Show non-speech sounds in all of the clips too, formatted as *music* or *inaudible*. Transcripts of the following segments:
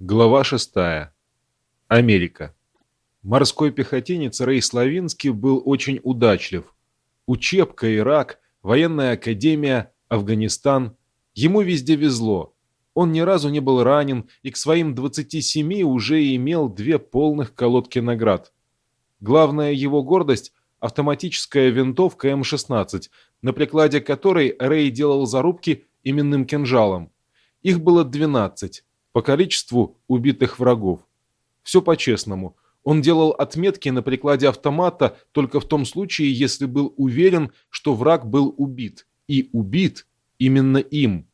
Глава 6. Америка. Морской пехотинец Рей Славинский был очень удачлив. Учебка, Ирак, военная академия, Афганистан. Ему везде везло. Он ни разу не был ранен и к своим 27 уже имел две полных колодки наград. Главная его гордость – автоматическая винтовка М-16, на прикладе которой Рей делал зарубки именным кинжалом. Их было 12 по количеству убитых врагов. Все по-честному. Он делал отметки на прикладе автомата только в том случае, если был уверен, что враг был убит. И убит именно им.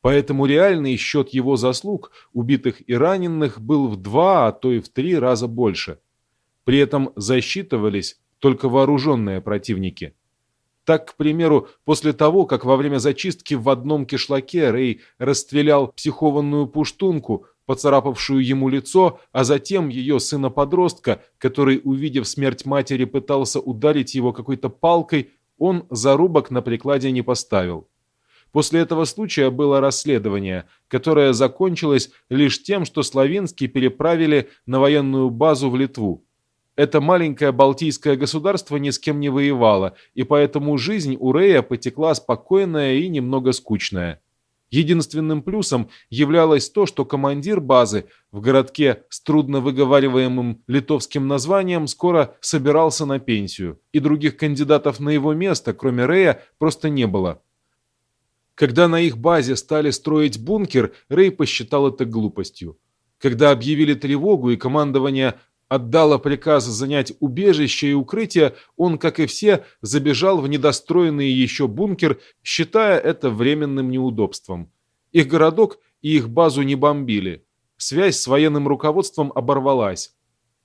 Поэтому реальный счет его заслуг, убитых и раненых, был в два, а то и в три раза больше. При этом засчитывались только вооруженные противники. Так, к примеру, после того, как во время зачистки в одном кишлаке Рэй расстрелял психованную пуштунку, поцарапавшую ему лицо, а затем ее сына-подростка, который, увидев смерть матери, пытался ударить его какой-то палкой, он зарубок на прикладе не поставил. После этого случая было расследование, которое закончилось лишь тем, что Славинский переправили на военную базу в Литву. Это маленькое балтийское государство ни с кем не воевало, и поэтому жизнь у Рея потекла спокойная и немного скучная. Единственным плюсом являлось то, что командир базы в городке с трудно выговариваемым литовским названием скоро собирался на пенсию, и других кандидатов на его место, кроме Рея, просто не было. Когда на их базе стали строить бункер, Рэй посчитал это глупостью. Когда объявили тревогу и командование отдала приказ занять убежище и укрытие, он, как и все, забежал в недостроенный еще бункер, считая это временным неудобством. Их городок и их базу не бомбили. Связь с военным руководством оборвалась.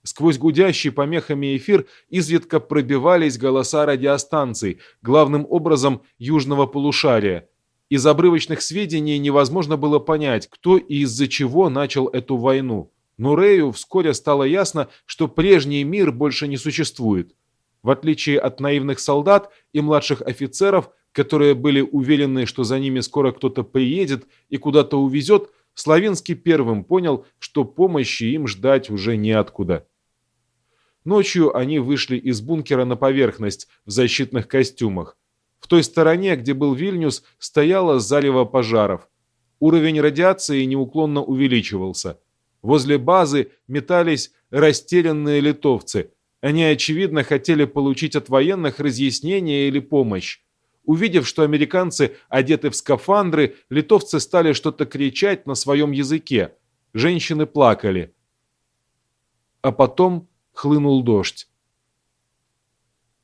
Сквозь гудящий помехами эфир изредка пробивались голоса радиостанций, главным образом южного полушария. Из обрывочных сведений невозможно было понять, кто и из-за чего начал эту войну. Но Рэю вскоре стало ясно, что прежний мир больше не существует. В отличие от наивных солдат и младших офицеров, которые были уверены, что за ними скоро кто-то приедет и куда-то увезет, Славинский первым понял, что помощи им ждать уже неоткуда. Ночью они вышли из бункера на поверхность в защитных костюмах. В той стороне, где был Вильнюс, стояло зарево пожаров. Уровень радиации неуклонно увеличивался – Возле базы метались растерянные литовцы. Они, очевидно, хотели получить от военных разъяснения или помощь. Увидев, что американцы одеты в скафандры, литовцы стали что-то кричать на своем языке. Женщины плакали. А потом хлынул дождь.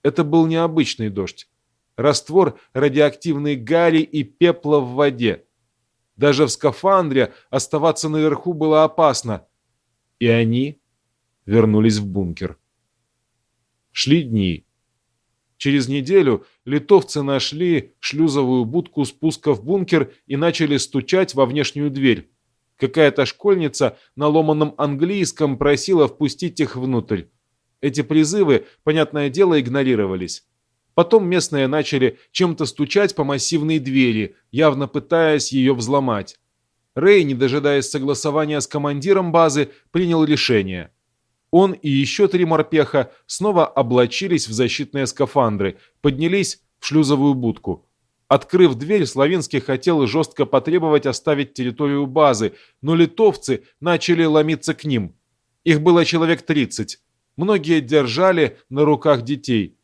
Это был необычный дождь. Раствор радиоактивной гари и пепла в воде. Даже в скафандре оставаться наверху было опасно. И они вернулись в бункер. Шли дни. Через неделю литовцы нашли шлюзовую будку спуска в бункер и начали стучать во внешнюю дверь. Какая-то школьница на ломаном английском просила впустить их внутрь. Эти призывы, понятное дело, игнорировались. Потом местные начали чем-то стучать по массивной двери, явно пытаясь ее взломать. Рэй, не дожидаясь согласования с командиром базы, принял решение. Он и еще три морпеха снова облачились в защитные скафандры, поднялись в шлюзовую будку. Открыв дверь, Славинский хотел жестко потребовать оставить территорию базы, но литовцы начали ломиться к ним. Их было человек 30. Многие держали на руках детей.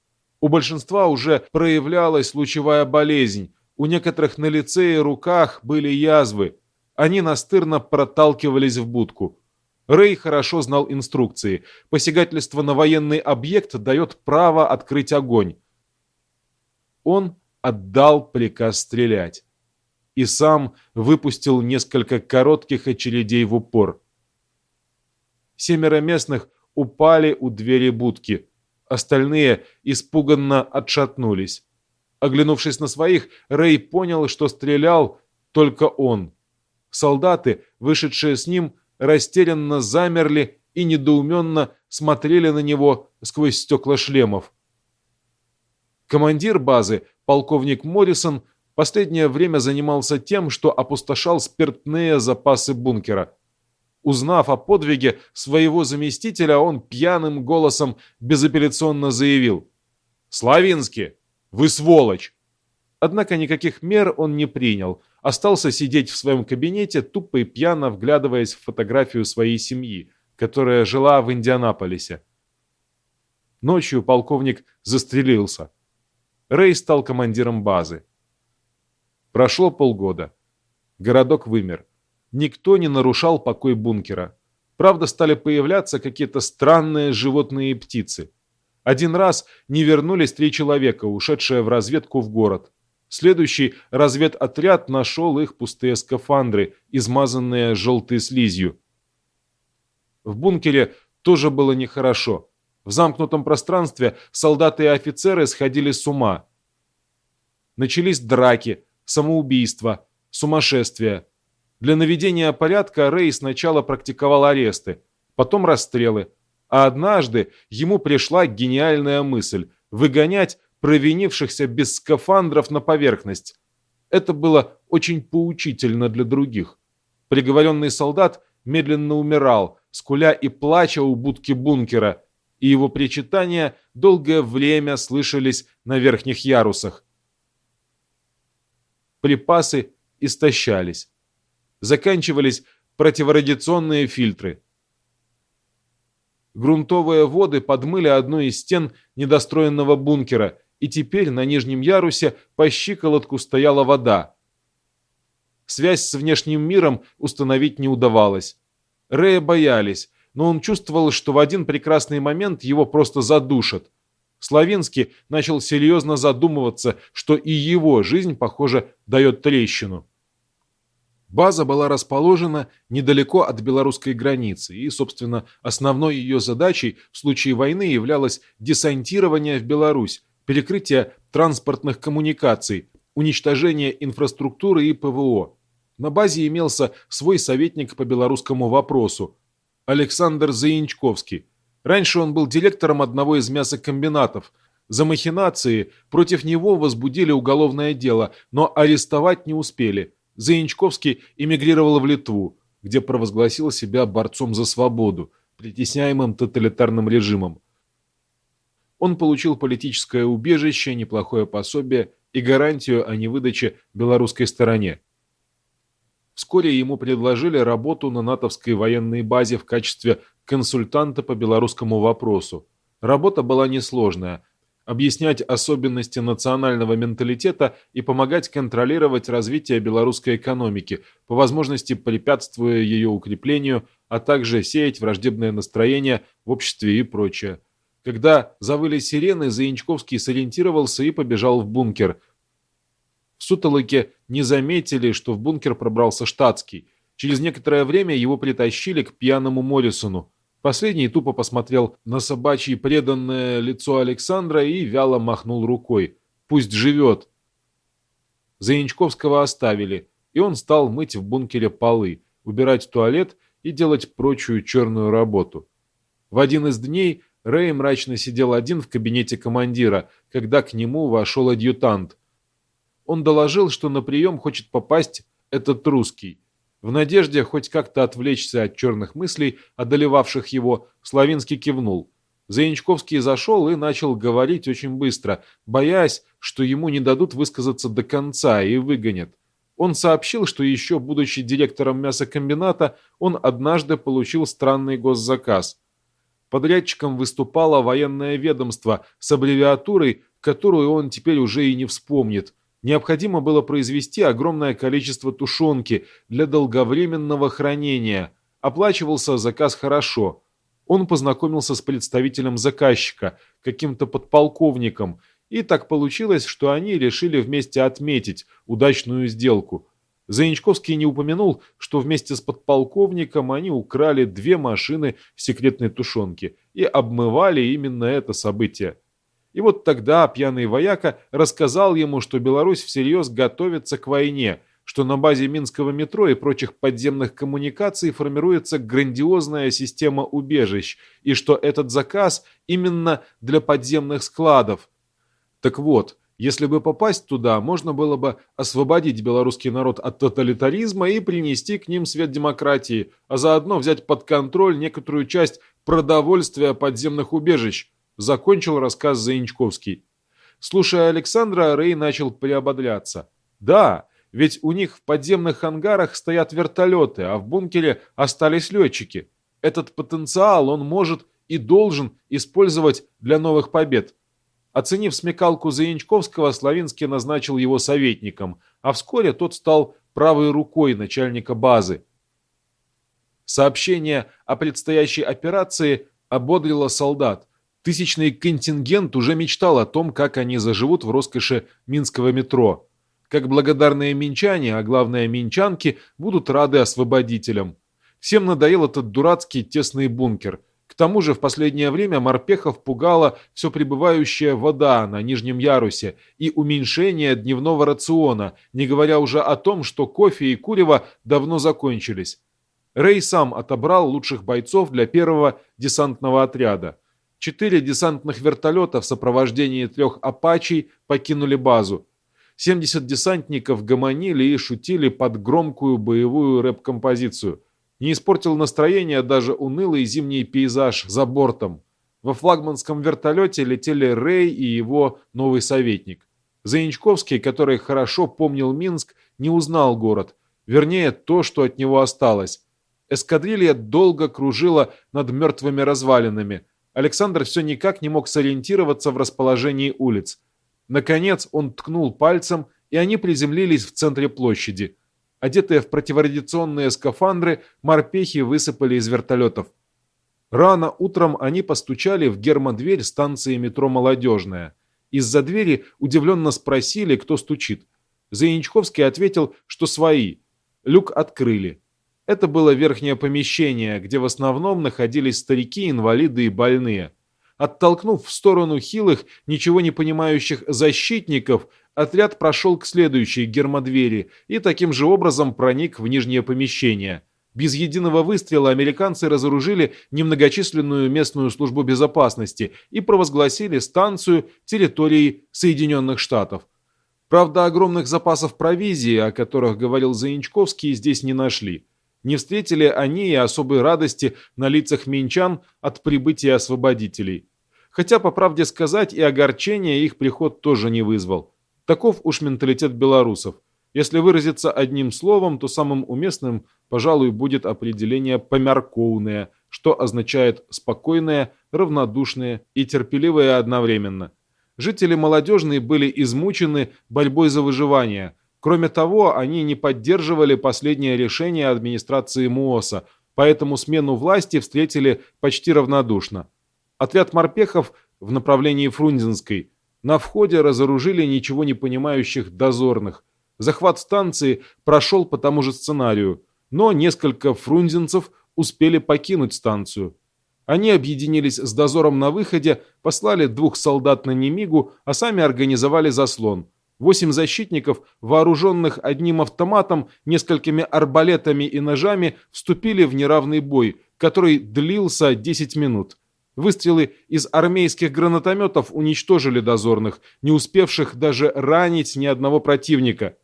У большинства уже проявлялась лучевая болезнь, у некоторых на лице и руках были язвы. Они настырно проталкивались в будку. Рэй хорошо знал инструкции. Посягательство на военный объект дает право открыть огонь. Он отдал приказ стрелять. И сам выпустил несколько коротких очередей в упор. Семеро местных упали у двери будки – Остальные испуганно отшатнулись. Оглянувшись на своих, Рэй понял, что стрелял только он. Солдаты, вышедшие с ним, растерянно замерли и недоуменно смотрели на него сквозь стекла шлемов. Командир базы, полковник Моррисон, последнее время занимался тем, что опустошал спиртные запасы бункера. Узнав о подвиге своего заместителя, он пьяным голосом безапелляционно заявил «Славинский, вы сволочь!» Однако никаких мер он не принял, остался сидеть в своем кабинете, тупо и пьяно вглядываясь в фотографию своей семьи, которая жила в Индианаполисе. Ночью полковник застрелился. Рэй стал командиром базы. Прошло полгода. Городок вымер. Никто не нарушал покой бункера. Правда, стали появляться какие-то странные животные и птицы. Один раз не вернулись три человека, ушедшие в разведку в город. Следующий разведотряд нашел их пустые скафандры, измазанные желтой слизью. В бункере тоже было нехорошо. В замкнутом пространстве солдаты и офицеры сходили с ума. Начались драки, самоубийства, сумасшествия. Для наведения порядка Рэй сначала практиковал аресты, потом расстрелы, а однажды ему пришла гениальная мысль – выгонять провинившихся без скафандров на поверхность. Это было очень поучительно для других. Приговоренный солдат медленно умирал, скуля и плача у будки бункера, и его причитания долгое время слышались на верхних ярусах. Припасы истощались заканчивались противорадиационные фильтры. Грунтовые воды подмыли одну из стен недостроенного бункера, и теперь на нижнем ярусе по щиколотку стояла вода. Связь с внешним миром установить не удавалось. Рэя боялись, но он чувствовал, что в один прекрасный момент его просто задушат. Славинский начал серьезно задумываться, что и его жизнь, похоже, дает трещину. База была расположена недалеко от белорусской границы, и, собственно, основной ее задачей в случае войны являлось десантирование в Беларусь, перекрытие транспортных коммуникаций, уничтожение инфраструктуры и ПВО. На базе имелся свой советник по белорусскому вопросу – Александр Заинчковский. Раньше он был директором одного из мясокомбинатов. За махинации против него возбудили уголовное дело, но арестовать не успели – Заинчковский эмигрировал в Литву, где провозгласил себя борцом за свободу, притесняемым тоталитарным режимом. Он получил политическое убежище, неплохое пособие и гарантию о невыдаче белорусской стороне. Вскоре ему предложили работу на натовской военной базе в качестве консультанта по белорусскому вопросу. Работа была несложная – объяснять особенности национального менталитета и помогать контролировать развитие белорусской экономики, по возможности препятствуя ее укреплению, а также сеять враждебное настроение в обществе и прочее. Когда завыли сирены, Заинчковский сориентировался и побежал в бункер. В Сутолоке не заметили, что в бункер пробрался штатский. Через некоторое время его притащили к пьяному Моррисону. Последний тупо посмотрел на собачье преданное лицо Александра и вяло махнул рукой. «Пусть живет!» Заинчковского оставили, и он стал мыть в бункере полы, убирать туалет и делать прочую черную работу. В один из дней Рэй мрачно сидел один в кабинете командира, когда к нему вошел адъютант. Он доложил, что на прием хочет попасть этот русский. В надежде хоть как-то отвлечься от черных мыслей, одолевавших его, Славинский кивнул. Заинчковский зашел и начал говорить очень быстро, боясь, что ему не дадут высказаться до конца и выгонят. Он сообщил, что еще будучи директором мясокомбината, он однажды получил странный госзаказ. Подрядчиком выступало военное ведомство с аббревиатурой, которую он теперь уже и не вспомнит – Необходимо было произвести огромное количество тушенки для долговременного хранения. Оплачивался заказ хорошо. Он познакомился с представителем заказчика, каким-то подполковником, и так получилось, что они решили вместе отметить удачную сделку. Заинчковский не упомянул, что вместе с подполковником они украли две машины секретной тушенки и обмывали именно это событие. И вот тогда пьяный вояка рассказал ему, что Беларусь всерьез готовится к войне, что на базе Минского метро и прочих подземных коммуникаций формируется грандиозная система убежищ, и что этот заказ именно для подземных складов. Так вот, Если бы попасть туда, можно было бы освободить белорусский народ от тоталитаризма и принести к ним свет демократии, а заодно взять под контроль некоторую часть продовольствия подземных убежищ, закончил рассказ Заинчковский. Слушая Александра, Рэй начал приободляться. Да, ведь у них в подземных ангарах стоят вертолеты, а в бункере остались летчики. Этот потенциал он может и должен использовать для новых побед. Оценив смекалку Заянчковского, Славинский назначил его советником, а вскоре тот стал правой рукой начальника базы. Сообщение о предстоящей операции ободрило солдат. Тысячный контингент уже мечтал о том, как они заживут в роскоши минского метро. Как благодарные минчане, а главное минчанки, будут рады освободителям. Всем надоел этот дурацкий тесный бункер – к тому же в последнее время морпехов пугала все прибывающая вода на нижнем ярусе и уменьшение дневного рациона, не говоря уже о том, что кофе и курево давно закончились. Рэй сам отобрал лучших бойцов для первого десантного отряда. Четыре десантных вертолета в сопровождении трех «Апачей» покинули базу. 70 десантников гомонили и шутили под громкую боевую рэп-композицию – не испортил настроение даже унылый зимний пейзаж за бортом. Во флагманском вертолете летели Рэй и его новый советник. Заинчковский, который хорошо помнил Минск, не узнал город. Вернее, то, что от него осталось. Эскадрилья долго кружила над мертвыми развалинами. Александр все никак не мог сориентироваться в расположении улиц. Наконец он ткнул пальцем, и они приземлились в центре площади – Одетые в противорадиационные скафандры, морпехи высыпали из вертолетов. Рано утром они постучали в гермодверь станции метро «Молодежная». Из-за двери удивленно спросили, кто стучит. Заинчковский ответил, что свои. Люк открыли. Это было верхнее помещение, где в основном находились старики, инвалиды и больные. Оттолкнув в сторону хилых, ничего не понимающих защитников, отряд прошел к следующей гермодвери и таким же образом проник в нижнее помещение. Без единого выстрела американцы разоружили немногочисленную местную службу безопасности и провозгласили станцию территорией Соединенных Штатов. Правда, огромных запасов провизии, о которых говорил Заинчковский, здесь не нашли. Не встретили они и особой радости на лицах минчан от прибытия освободителей. Хотя, по правде сказать, и огорчения их приход тоже не вызвал. Таков уж менталитет белорусов. Если выразиться одним словом, то самым уместным, пожалуй, будет определение «помярковное», что означает «спокойное», «равнодушное» и «терпеливое» одновременно. Жители молодежные были измучены борьбой за выживание. Кроме того, они не поддерживали последнее решение администрации МУОСа, поэтому смену власти встретили почти равнодушно. Отряд морпехов в направлении Фрунзенской – на входе разоружили ничего не понимающих дозорных. Захват станции прошел по тому же сценарию, но несколько фрунзенцев успели покинуть станцию. Они объединились с дозором на выходе, послали двух солдат на Немигу, а сами организовали заслон. Восемь защитников, вооруженных одним автоматом, несколькими арбалетами и ножами, вступили в неравный бой, который длился 10 минут. Выстрелы из армейских гранатометов уничтожили дозорных, не успевших даже ранить ни одного противника.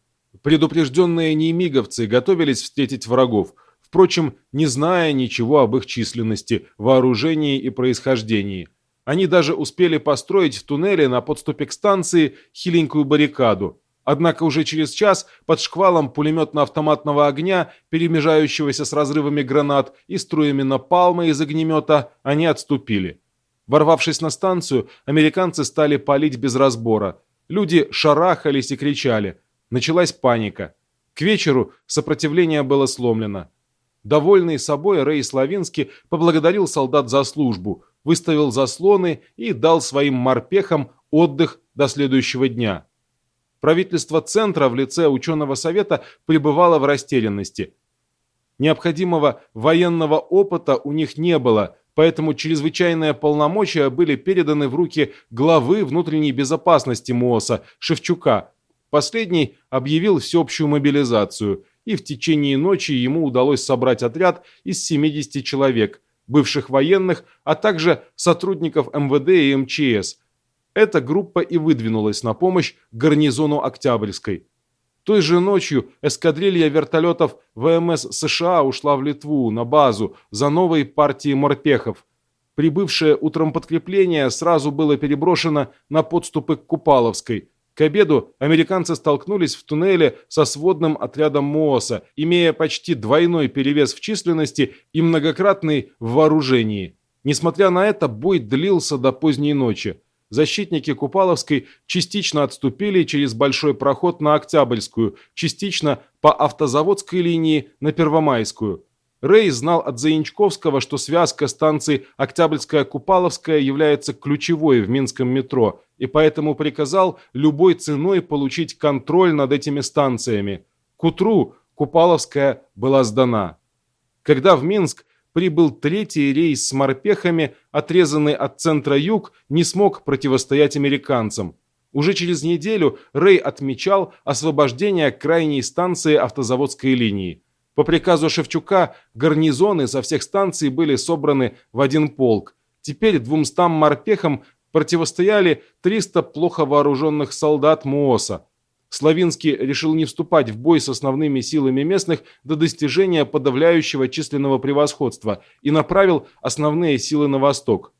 Предупрежденные неймиговцы готовились встретить врагов, впрочем, не зная ничего об их численности, вооружении и происхождении. Они даже успели построить в туннеле на подступе к станции хиленькую баррикаду. Однако уже через час под шквалом пулеметно-автоматного огня, перемежающегося с разрывами гранат и струями напалма из огнемета, они отступили. Ворвавшись на станцию, американцы стали палить без разбора. Люди шарахались и кричали. Началась паника. К вечеру сопротивление было сломлено. Довольный собой, Рэй Славинский поблагодарил солдат за службу, выставил заслоны и дал своим морпехам отдых до следующего дня. Правительство Центра в лице ученого совета пребывало в растерянности. Необходимого военного опыта у них не было, поэтому чрезвычайные полномочия были переданы в руки главы внутренней безопасности МООСа Шевчука. Последний объявил всеобщую мобилизацию, и в течение ночи ему удалось собрать отряд из 70 человек, бывших военных, а также сотрудников МВД и МЧС – Эта группа и выдвинулась на помощь гарнизону Октябрьской. Той же ночью эскадрилья вертолетов ВМС США ушла в Литву на базу за новой партией морпехов. Прибывшее утром подкрепление сразу было переброшено на подступы к Купаловской. К обеду американцы столкнулись в туннеле со сводным отрядом МООСа, имея почти двойной перевес в численности и многократный в вооружении. Несмотря на это, бой длился до поздней ночи. Защитники Купаловской частично отступили через большой проход на Октябрьскую, частично по автозаводской линии на Первомайскую. Рэй знал от Заинчковского, что связка станций Октябрьская-Купаловская является ключевой в Минском метро, и поэтому приказал любой ценой получить контроль над этими станциями. К утру Купаловская была сдана. Когда в Минск прибыл третий рейс с морпехами, отрезанный от центра юг, не смог противостоять американцам. Уже через неделю Рэй отмечал освобождение крайней станции автозаводской линии. По приказу Шевчука гарнизоны со всех станций были собраны в один полк. Теперь двумстам морпехам противостояли 300 плохо вооруженных солдат МООСа. Славинский решил не вступать в бой с основными силами местных до достижения подавляющего численного превосходства и направил основные силы на восток.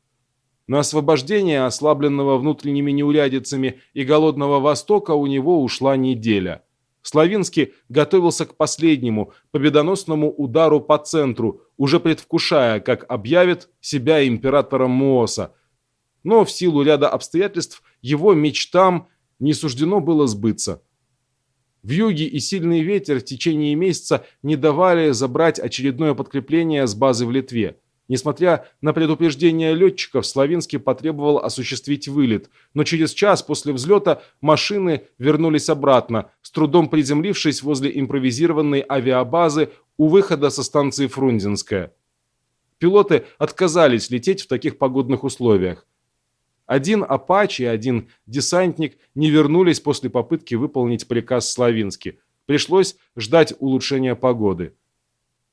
На освобождение ослабленного внутренними неурядицами и голодного Востока у него ушла неделя. Славинский готовился к последнему, победоносному удару по центру, уже предвкушая, как объявит себя императором Мооса. Но в силу ряда обстоятельств его мечтам – не суждено было сбыться. В юге и сильный ветер в течение месяца не давали забрать очередное подкрепление с базы в Литве. Несмотря на предупреждение летчиков, Славинский потребовал осуществить вылет, но через час после взлета машины вернулись обратно, с трудом приземлившись возле импровизированной авиабазы у выхода со станции Фрунзенская. Пилоты отказались лететь в таких погодных условиях. Один Апачи и один десантник не вернулись после попытки выполнить приказ Славински. Пришлось ждать улучшения погоды.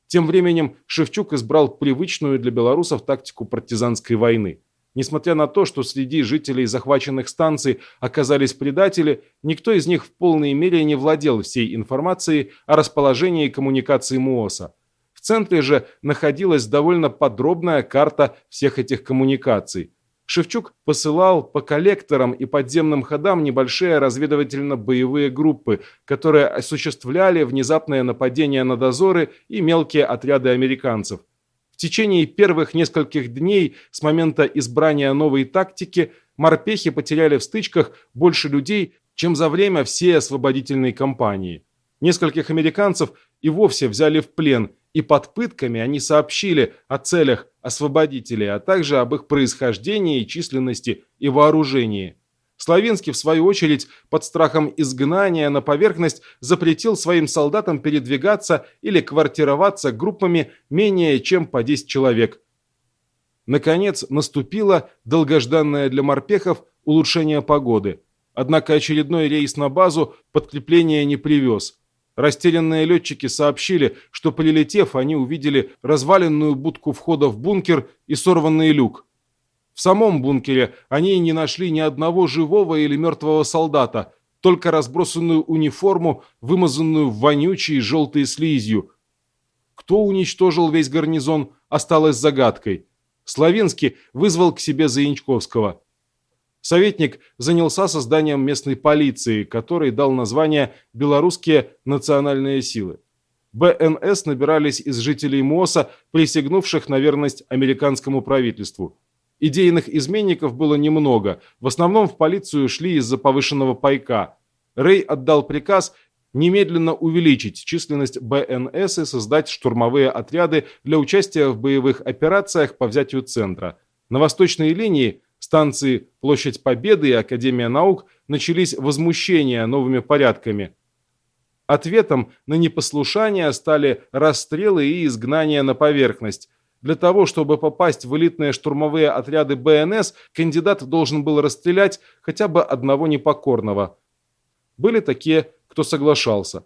Тем временем Шевчук избрал привычную для белорусов тактику партизанской войны. Несмотря на то, что среди жителей захваченных станций оказались предатели, никто из них в полной мере не владел всей информацией о расположении коммуникаций МУОСа. В центре же находилась довольно подробная карта всех этих коммуникаций. Шевчук посылал по коллекторам и подземным ходам небольшие разведывательно-боевые группы, которые осуществляли внезапное нападение на дозоры и мелкие отряды американцев. В течение первых нескольких дней с момента избрания новой тактики морпехи потеряли в стычках больше людей, чем за время всей освободительной кампании. Нескольких американцев и вовсе взяли в плен и под пытками они сообщили о целях освободителей, а также об их происхождении, численности и вооружении. Славинский, в свою очередь, под страхом изгнания на поверхность запретил своим солдатам передвигаться или квартироваться группами менее чем по 10 человек. Наконец, наступило долгожданное для морпехов улучшение погоды. Однако очередной рейс на базу подкрепления не привез. Растерянные летчики сообщили, что прилетев, они увидели разваленную будку входа в бункер и сорванный люк. В самом бункере они не нашли ни одного живого или мертвого солдата, только разбросанную униформу, вымазанную в вонючей желтой слизью. Кто уничтожил весь гарнизон, осталось загадкой. Славинский вызвал к себе Заинчковского. Советник занялся созданием местной полиции, которой дал название «Белорусские национальные силы». БНС набирались из жителей МОСа, присягнувших на верность американскому правительству. Идейных изменников было немного, в основном в полицию шли из-за повышенного пайка. Рэй отдал приказ немедленно увеличить численность БНС и создать штурмовые отряды для участия в боевых операциях по взятию центра. На восточной линии станции Площадь Победы и Академия наук начались возмущения новыми порядками. Ответом на непослушание стали расстрелы и изгнания на поверхность. Для того, чтобы попасть в элитные штурмовые отряды БНС, кандидат должен был расстрелять хотя бы одного непокорного. Были такие, кто соглашался.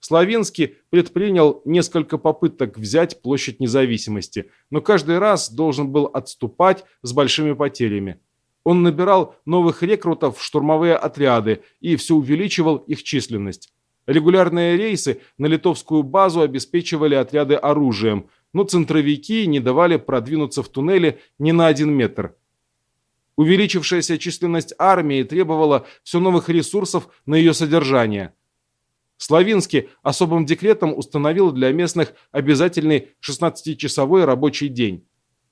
Славинский предпринял несколько попыток взять площадь независимости, но каждый раз должен был отступать с большими потерями. Он набирал новых рекрутов в штурмовые отряды и все увеличивал их численность. Регулярные рейсы на литовскую базу обеспечивали отряды оружием, но центровики не давали продвинуться в туннеле ни на один метр. Увеличившаяся численность армии требовала все новых ресурсов на ее содержание. Славинский особым декретом установил для местных обязательный 16-часовой рабочий день.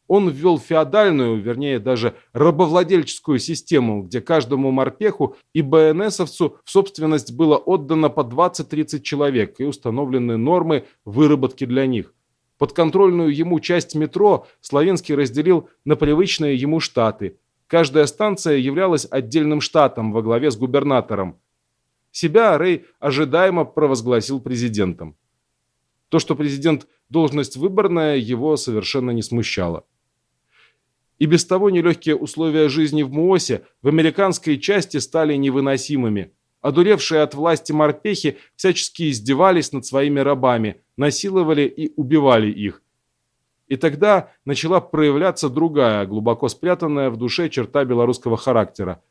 Он ввел феодальную, вернее даже рабовладельческую систему, где каждому морпеху и БНСовцу в собственность было отдано по 20-30 человек и установлены нормы выработки для них. Подконтрольную ему часть метро Славянский разделил на привычные ему штаты. Каждая станция являлась отдельным штатом во главе с губернатором. Себя Рэй ожидаемо провозгласил президентом. То, что президент – должность выборная, его совершенно не смущало. И без того нелегкие условия жизни в Муосе в американской части стали невыносимыми. Одуревшие от власти морпехи всячески издевались над своими рабами, насиловали и убивали их. И тогда начала проявляться другая, глубоко спрятанная в душе черта белорусского характера.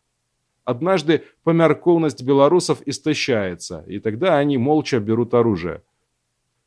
Однажды помяркованность белорусов истощается, и тогда они молча берут оружие.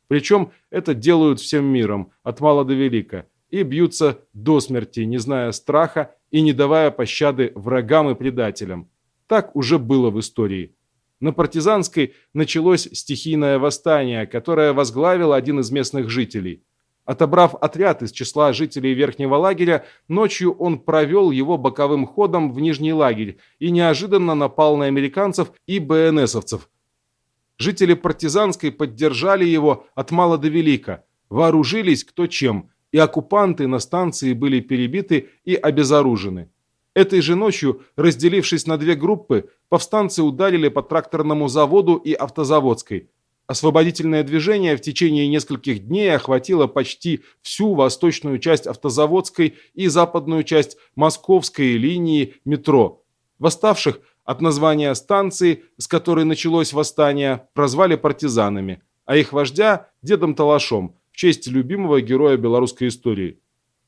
Причем это делают всем миром, от мала до велика – и бьются до смерти, не зная страха и не давая пощады врагам и предателям. Так уже было в истории. На партизанской началось стихийное восстание, которое возглавил один из местных жителей. Отобрав отряд из числа жителей верхнего лагеря, ночью он провел его боковым ходом в нижний лагерь и неожиданно напал на американцев и БНСовцев. Жители партизанской поддержали его от мала до велика, вооружились кто чем – и оккупанты на станции были перебиты и обезоружены. Этой же ночью, разделившись на две группы, повстанцы ударили по тракторному заводу и автозаводской. Освободительное движение в течение нескольких дней охватило почти всю восточную часть автозаводской и западную часть московской линии метро. Восставших от названия станции, с которой началось восстание, прозвали партизанами, а их вождя – дедом Талашом – честь любимого героя белорусской истории.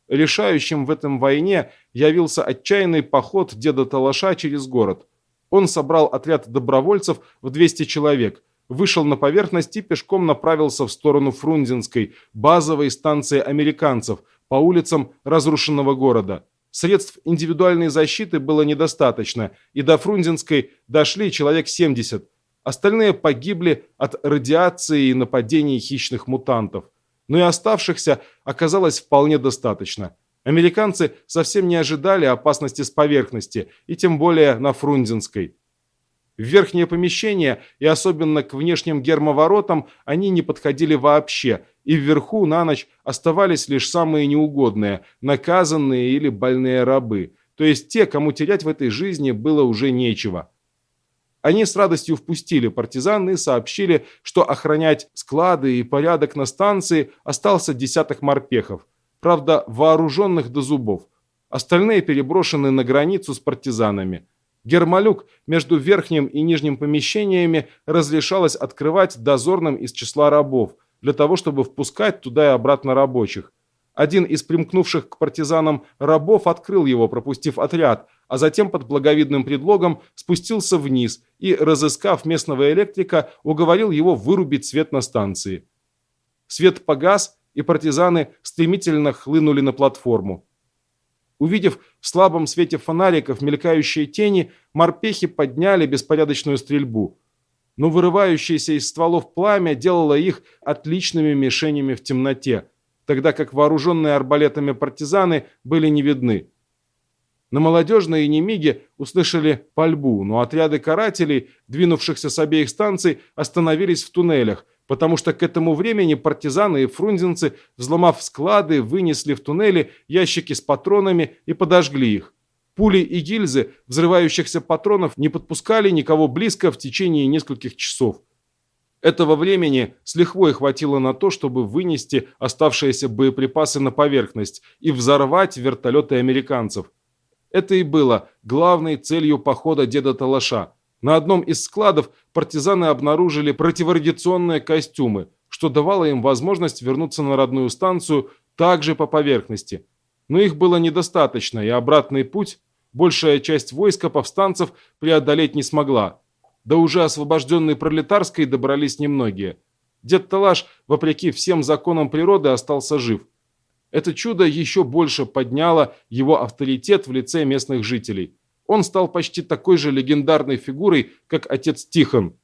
Решающим в этом войне явился отчаянный поход деда Талаша через город. Он собрал отряд добровольцев в 200 человек, вышел на поверхность и пешком направился в сторону Фрунзенской, базовой станции американцев, по улицам разрушенного города. Средств индивидуальной защиты было недостаточно, и до Фрунзенской дошли человек 70. Остальные погибли от радиации и нападений хищных мутантов но и оставшихся оказалось вполне достаточно. Американцы совсем не ожидали опасности с поверхности, и тем более на Фрунзенской. В верхнее помещение и особенно к внешним гермоворотам они не подходили вообще, и вверху на ночь оставались лишь самые неугодные, наказанные или больные рабы, то есть те, кому терять в этой жизни было уже нечего. Они с радостью впустили партизан и сообщили, что охранять склады и порядок на станции остался десяток морпехов, правда вооруженных до зубов. Остальные переброшены на границу с партизанами. Гермалюк между верхним и нижним помещениями разрешалось открывать дозорным из числа рабов, для того, чтобы впускать туда и обратно рабочих. Один из примкнувших к партизанам рабов открыл его, пропустив отряд, а затем под благовидным предлогом спустился вниз и, разыскав местного электрика, уговорил его вырубить свет на станции. Свет погас, и партизаны стремительно хлынули на платформу. Увидев в слабом свете фонариков мелькающие тени, морпехи подняли беспорядочную стрельбу. Но вырывающееся из стволов пламя делало их отличными мишенями в темноте – тогда как вооруженные арбалетами партизаны были не видны. На молодежной Немиге услышали пальбу, но отряды карателей, двинувшихся с обеих станций, остановились в туннелях, потому что к этому времени партизаны и фрунзенцы, взломав склады, вынесли в туннели ящики с патронами и подожгли их. Пули и гильзы взрывающихся патронов не подпускали никого близко в течение нескольких часов. Этого времени с лихвой хватило на то, чтобы вынести оставшиеся боеприпасы на поверхность и взорвать вертолеты американцев. Это и было главной целью похода деда Талаша. На одном из складов партизаны обнаружили противорадиационные костюмы, что давало им возможность вернуться на родную станцию также по поверхности. Но их было недостаточно, и обратный путь большая часть войска повстанцев преодолеть не смогла. До уже освобожденной Пролетарской добрались немногие. Дед Талаш, вопреки всем законам природы, остался жив. Это чудо еще больше подняло его авторитет в лице местных жителей. Он стал почти такой же легендарной фигурой, как отец Тихон.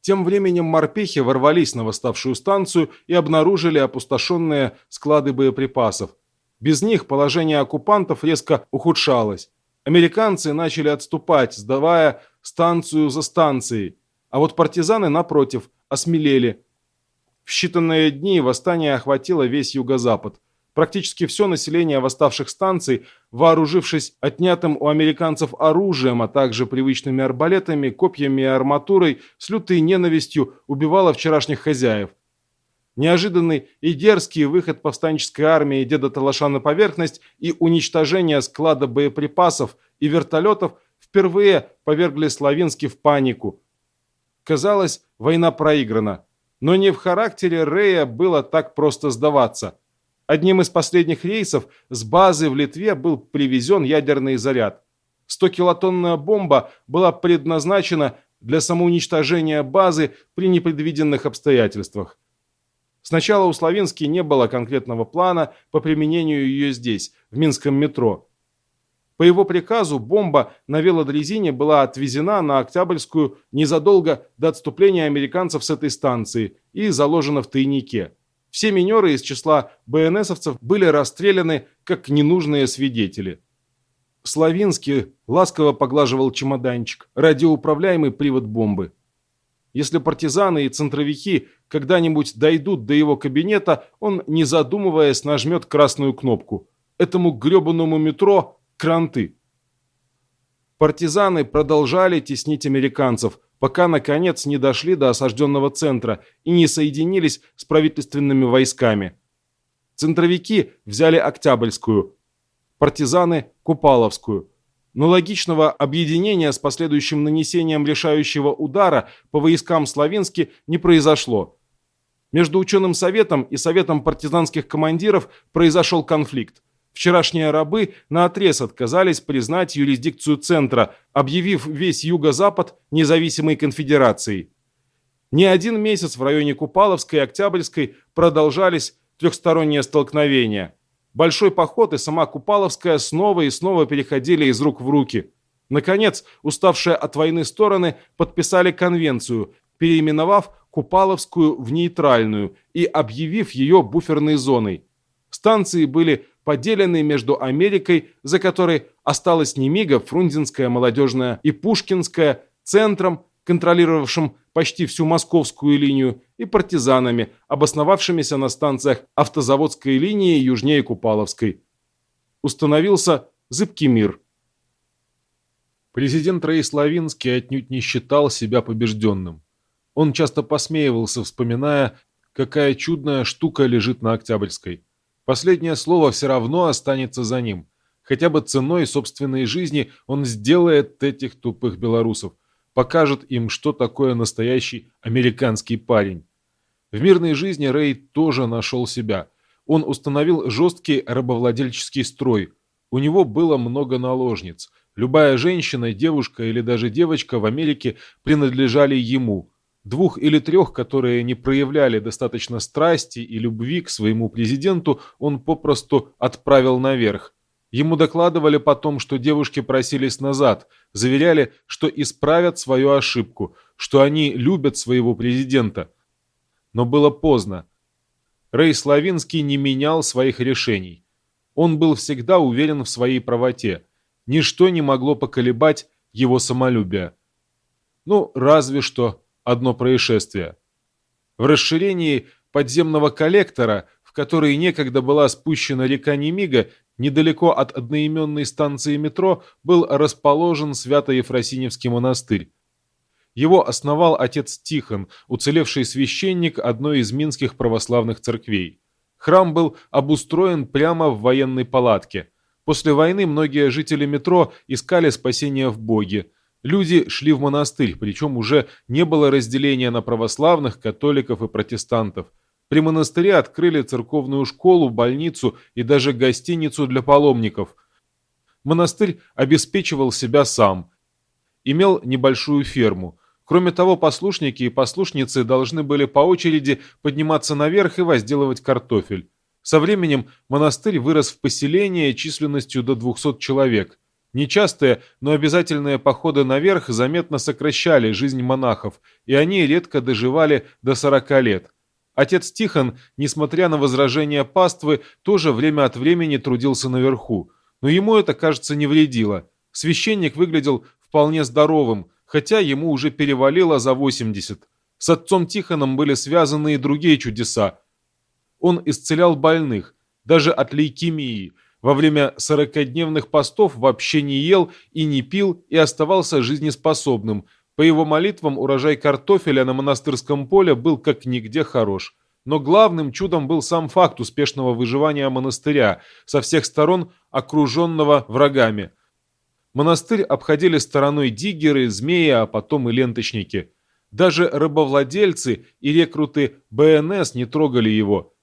Тем временем морпехи ворвались на восставшую станцию и обнаружили опустошенные склады боеприпасов. Без них положение оккупантов резко ухудшалось. Американцы начали отступать, сдавая станцию за станцией. А вот партизаны, напротив, осмелели. В считанные дни восстание охватило весь юго-запад. Практически все население восставших станций, вооружившись отнятым у американцев оружием, а также привычными арбалетами, копьями и арматурой, с лютой ненавистью убивало вчерашних хозяев. Неожиданный и дерзкий выход повстанческой армии деда Талаша на поверхность и уничтожение склада боеприпасов и вертолетов впервые повергли Славинский в панику. Казалось, война проиграна. Но не в характере Рея было так просто сдаваться. Одним из последних рейсов с базы в Литве был привезен ядерный заряд. 100-килотонная бомба была предназначена для самоуничтожения базы при непредвиденных обстоятельствах. Сначала у Славински не было конкретного плана по применению ее здесь, в Минском метро. По его приказу бомба на велодрезине была отвезена на Октябрьскую незадолго до отступления американцев с этой станции и заложена в тайнике. Все минеры из числа БНСовцев были расстреляны как ненужные свидетели. Славинский ласково поглаживал чемоданчик, радиоуправляемый привод бомбы. Если партизаны и центровики когда-нибудь дойдут до его кабинета, он, не задумываясь, нажмет красную кнопку. Этому гребаному метро кранты. Партизаны продолжали теснить американцев, пока, наконец, не дошли до осажденного центра и не соединились с правительственными войсками. Центровики взяли Октябрьскую, партизаны – Купаловскую. Но логичного объединения с последующим нанесением решающего удара по войскам Славински не произошло. Между ученым советом и советом партизанских командиров произошел конфликт. Вчерашние рабы наотрез отказались признать юрисдикцию Центра, объявив весь Юго-Запад независимой конфедерацией. Не один месяц в районе Купаловской и Октябрьской продолжались трехсторонние столкновения. Большой поход и сама Купаловская снова и снова переходили из рук в руки. Наконец, уставшие от войны стороны подписали конвенцию, переименовав Купаловскую в нейтральную и объявив ее буферной зоной. Станции были поделенный между Америкой, за которой осталась Немига, Фрунзенская, Молодежная и Пушкинская, центром, контролировавшим почти всю московскую линию, и партизанами, обосновавшимися на станциях автозаводской линии южнее Купаловской. Установился зыбкий мир. Президент Рей Славинский отнюдь не считал себя побежденным. Он часто посмеивался, вспоминая, какая чудная штука лежит на Октябрьской. Последнее слово все равно останется за ним. Хотя бы ценой собственной жизни он сделает этих тупых белорусов, покажет им, что такое настоящий американский парень. В мирной жизни Рэй тоже нашел себя. Он установил жесткий рабовладельческий строй. У него было много наложниц. Любая женщина, девушка или даже девочка в Америке принадлежали ему – Двух или трех, которые не проявляли достаточно страсти и любви к своему президенту, он попросту отправил наверх. Ему докладывали потом, что девушки просились назад, заверяли, что исправят свою ошибку, что они любят своего президента. Но было поздно. Рэй Славинский не менял своих решений. Он был всегда уверен в своей правоте. Ничто не могло поколебать его самолюбие. Ну, разве что одно происшествие. В расширении подземного коллектора, в который некогда была спущена река Немига, недалеко от одноименной станции метро был расположен Свято-Ефросиневский монастырь. Его основал отец Тихон, уцелевший священник одной из минских православных церквей. Храм был обустроен прямо в военной палатке. После войны многие жители метро искали спасения в Боге – Люди шли в монастырь, причем уже не было разделения на православных, католиков и протестантов. При монастыре открыли церковную школу, больницу и даже гостиницу для паломников. Монастырь обеспечивал себя сам. Имел небольшую ферму. Кроме того, послушники и послушницы должны были по очереди подниматься наверх и возделывать картофель. Со временем монастырь вырос в поселение численностью до 200 человек. Нечастые, но обязательные походы наверх заметно сокращали жизнь монахов, и они редко доживали до 40 лет. Отец Тихон, несмотря на возражения паствы, тоже время от времени трудился наверху, но ему это, кажется, не вредило. Священник выглядел вполне здоровым, хотя ему уже перевалило за 80. С отцом Тихоном были связаны и другие чудеса. Он исцелял больных, даже от лейкемии. Во время сорокадневных постов вообще не ел и не пил и оставался жизнеспособным. По его молитвам урожай картофеля на монастырском поле был как нигде хорош. Но главным чудом был сам факт успешного выживания монастыря, со всех сторон окруженного врагами. Монастырь обходили стороной диггеры, змеи, а потом и ленточники. Даже рабовладельцы и рекруты БНС не трогали его –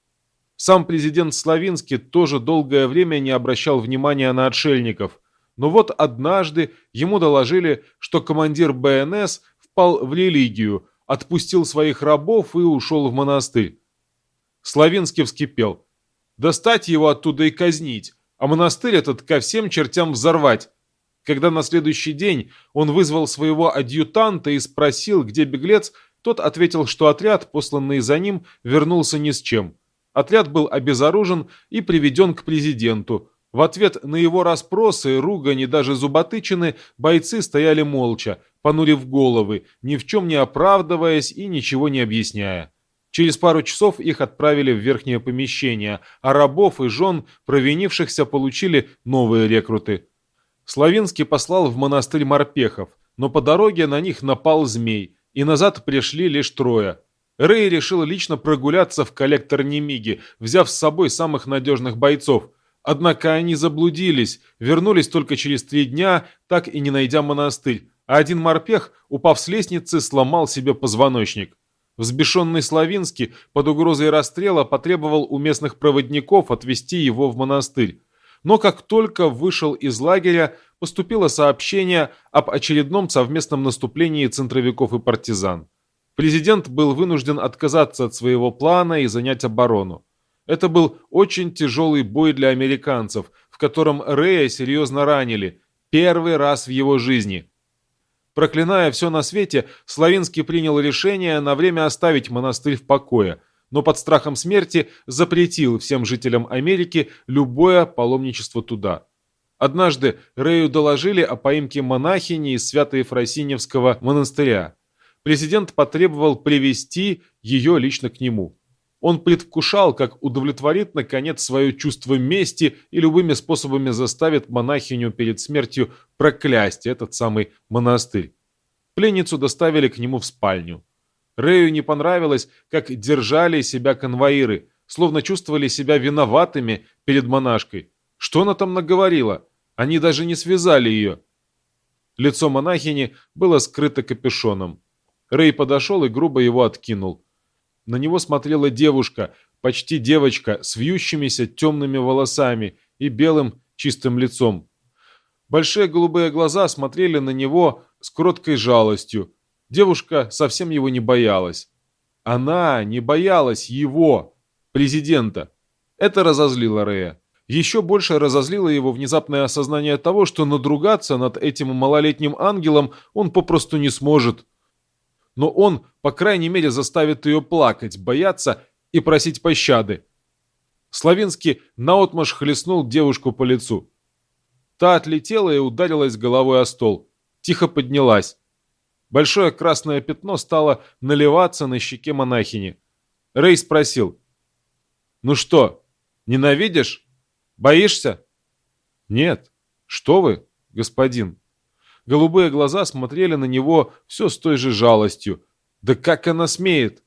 сам президент Славинский тоже долгое время не обращал внимания на отшельников. Но вот однажды ему доложили, что командир БНС впал в религию, отпустил своих рабов и ушел в монастырь. Славинский вскипел. Достать его оттуда и казнить, а монастырь этот ко всем чертям взорвать. Когда на следующий день он вызвал своего адъютанта и спросил, где беглец, тот ответил, что отряд, посланный за ним, вернулся ни с чем. Отряд был обезоружен и приведен к президенту. В ответ на его расспросы, ругань и даже зуботычины бойцы стояли молча, понурив головы, ни в чем не оправдываясь и ничего не объясняя. Через пару часов их отправили в верхнее помещение, а рабов и жен, провинившихся, получили новые рекруты. Славинский послал в монастырь морпехов, но по дороге на них напал змей, и назад пришли лишь трое – Рэй решил лично прогуляться в коллектор Немиги, взяв с собой самых надежных бойцов. Однако они заблудились, вернулись только через три дня, так и не найдя монастырь, а один морпех, упав с лестницы, сломал себе позвоночник. Взбешенный Славинский под угрозой расстрела потребовал у местных проводников отвезти его в монастырь. Но как только вышел из лагеря, поступило сообщение об очередном совместном наступлении центровиков и партизан. Президент был вынужден отказаться от своего плана и занять оборону. Это был очень тяжелый бой для американцев, в котором Рэя серьезно ранили, первый раз в его жизни. Проклиная все на свете, Славинский принял решение на время оставить монастырь в покое, но под страхом смерти запретил всем жителям Америки любое паломничество туда. Однажды Рэю доложили о поимке монахини из Свято-Ефросиневского монастыря президент потребовал привести ее лично к нему. Он предвкушал, как удовлетворит, наконец, свое чувство мести и любыми способами заставит монахиню перед смертью проклясть этот самый монастырь. Пленницу доставили к нему в спальню. Рэю не понравилось, как держали себя конвоиры, словно чувствовали себя виноватыми перед монашкой. Что она там наговорила? Они даже не связали ее. Лицо монахини было скрыто капюшоном. Рэй подошел и грубо его откинул. На него смотрела девушка, почти девочка, с вьющимися темными волосами и белым чистым лицом. Большие голубые глаза смотрели на него с кроткой жалостью. Девушка совсем его не боялась. Она не боялась его, президента. Это разозлило Рэя. Еще больше разозлило его внезапное осознание того, что надругаться над этим малолетним ангелом он попросту не сможет но он, по крайней мере, заставит ее плакать, бояться и просить пощады. Славинский наотмашь хлестнул девушку по лицу. Та отлетела и ударилась головой о стол. Тихо поднялась. Большое красное пятно стало наливаться на щеке монахини. Рэй спросил. «Ну что, ненавидишь? Боишься?» «Нет. Что вы, господин?» Голубые глаза смотрели на него все с той же жалостью. «Да как она смеет?»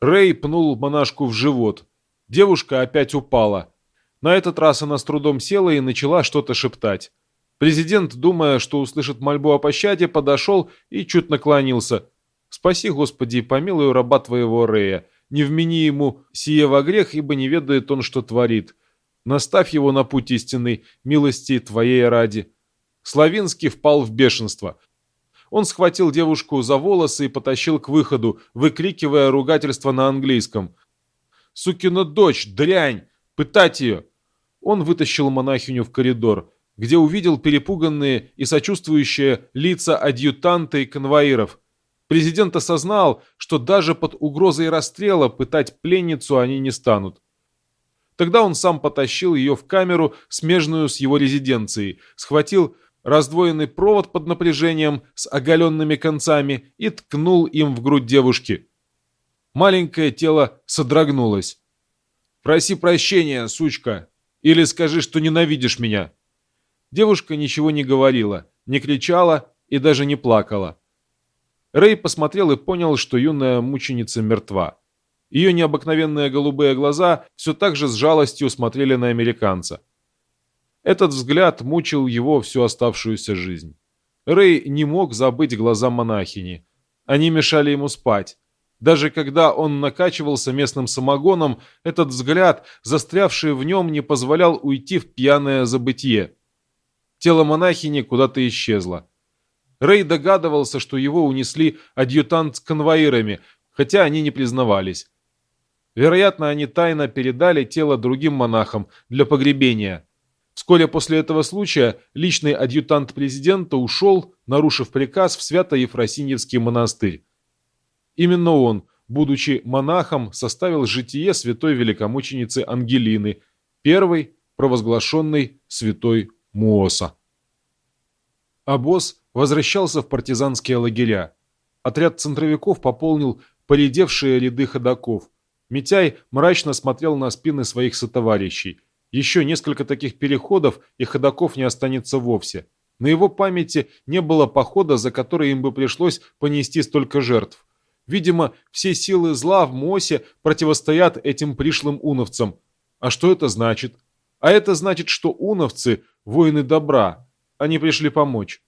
Рэй пнул монашку в живот. Девушка опять упала. На этот раз она с трудом села и начала что-то шептать. Президент, думая, что услышит мольбу о пощаде, подошел и чуть наклонился. «Спаси, Господи, помилуй раба твоего Рэя. Не вмени ему сие во грех, ибо не ведает он, что творит. Наставь его на путь истинный, милости твоей ради. Славинский впал в бешенство. Он схватил девушку за волосы и потащил к выходу, выкрикивая ругательство на английском. «Сукина дочь, дрянь! Пытать ее!» Он вытащил монахиню в коридор, где увидел перепуганные и сочувствующие лица адъютанта и конвоиров. Президент осознал, что даже под угрозой расстрела пытать пленницу они не станут. Тогда он сам потащил ее в камеру, смежную с его резиденцией, схватил раздвоенный провод под напряжением с оголенными концами и ткнул им в грудь девушки. Маленькое тело содрогнулось. «Проси прощения, сучка, или скажи, что ненавидишь меня». Девушка ничего не говорила, не кричала и даже не плакала. Рэй посмотрел и понял, что юная мученица мертва. Ее необыкновенные голубые глаза все так же с жалостью смотрели на американца. Этот взгляд мучил его всю оставшуюся жизнь. Рэй не мог забыть глаза монахини. Они мешали ему спать. Даже когда он накачивался местным самогоном, этот взгляд, застрявший в нем, не позволял уйти в пьяное забытье. Тело монахини куда-то исчезло. Рэй догадывался, что его унесли адъютант с конвоирами, хотя они не признавались. Вероятно, они тайно передали тело другим монахам для погребения. Вскоре после этого случая личный адъютант президента ушел, нарушив приказ в Свято-Ефросиньевский монастырь. Именно он, будучи монахом, составил житие святой великомученицы Ангелины, первой провозглашенной святой Муоса. Обоз возвращался в партизанские лагеря. Отряд центровиков пополнил поредевшие ряды ходаков – Митяй мрачно смотрел на спины своих сотоварищей. Еще несколько таких переходов, и ходаков не останется вовсе. На его памяти не было похода, за который им бы пришлось понести столько жертв. Видимо, все силы зла в Мосе противостоят этим пришлым уновцам. А что это значит? А это значит, что уновцы – воины добра. Они пришли помочь.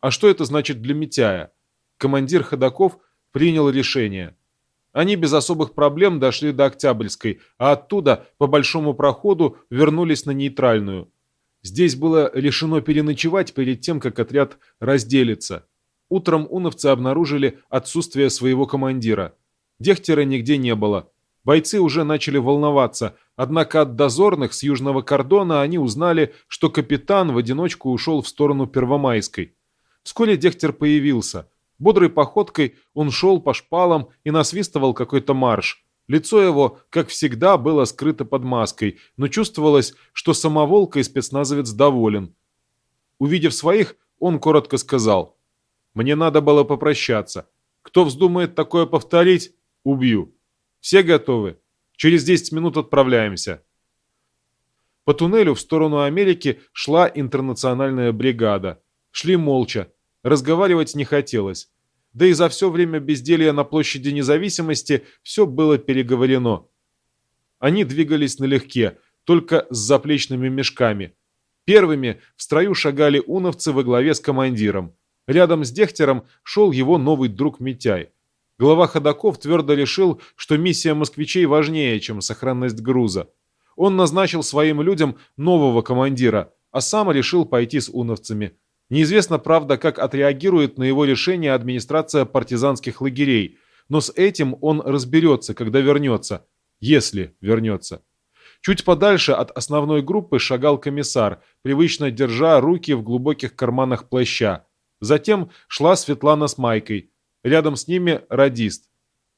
А что это значит для Митяя? Командир ходаков принял решение – они без особых проблем дошли до Октябрьской, а оттуда по большому проходу вернулись на нейтральную. Здесь было решено переночевать перед тем, как отряд разделится. Утром уновцы обнаружили отсутствие своего командира. Дехтера нигде не было. Бойцы уже начали волноваться, однако от дозорных с южного кордона они узнали, что капитан в одиночку ушел в сторону Первомайской. Вскоре Дехтер появился – Бодрой походкой он шел по шпалам и насвистывал какой-то марш. Лицо его, как всегда, было скрыто под маской, но чувствовалось, что самоволка и спецназовец доволен. Увидев своих, он коротко сказал, «Мне надо было попрощаться. Кто вздумает такое повторить, убью. Все готовы? Через 10 минут отправляемся». По туннелю в сторону Америки шла интернациональная бригада. Шли молча, Разговаривать не хотелось. Да и за все время безделья на площади независимости все было переговорено. Они двигались налегке, только с заплечными мешками. Первыми в строю шагали уновцы во главе с командиром. Рядом с Дехтером шел его новый друг Митяй. Глава ходаков твердо решил, что миссия москвичей важнее, чем сохранность груза. Он назначил своим людям нового командира, а сам решил пойти с уновцами. Неизвестно, правда, как отреагирует на его решение администрация партизанских лагерей, но с этим он разберется, когда вернется, если вернется. Чуть подальше от основной группы шагал комиссар, привычно держа руки в глубоких карманах плаща. Затем шла Светлана с Майкой. Рядом с ними радист.